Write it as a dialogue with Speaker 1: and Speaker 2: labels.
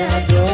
Speaker 1: yeah.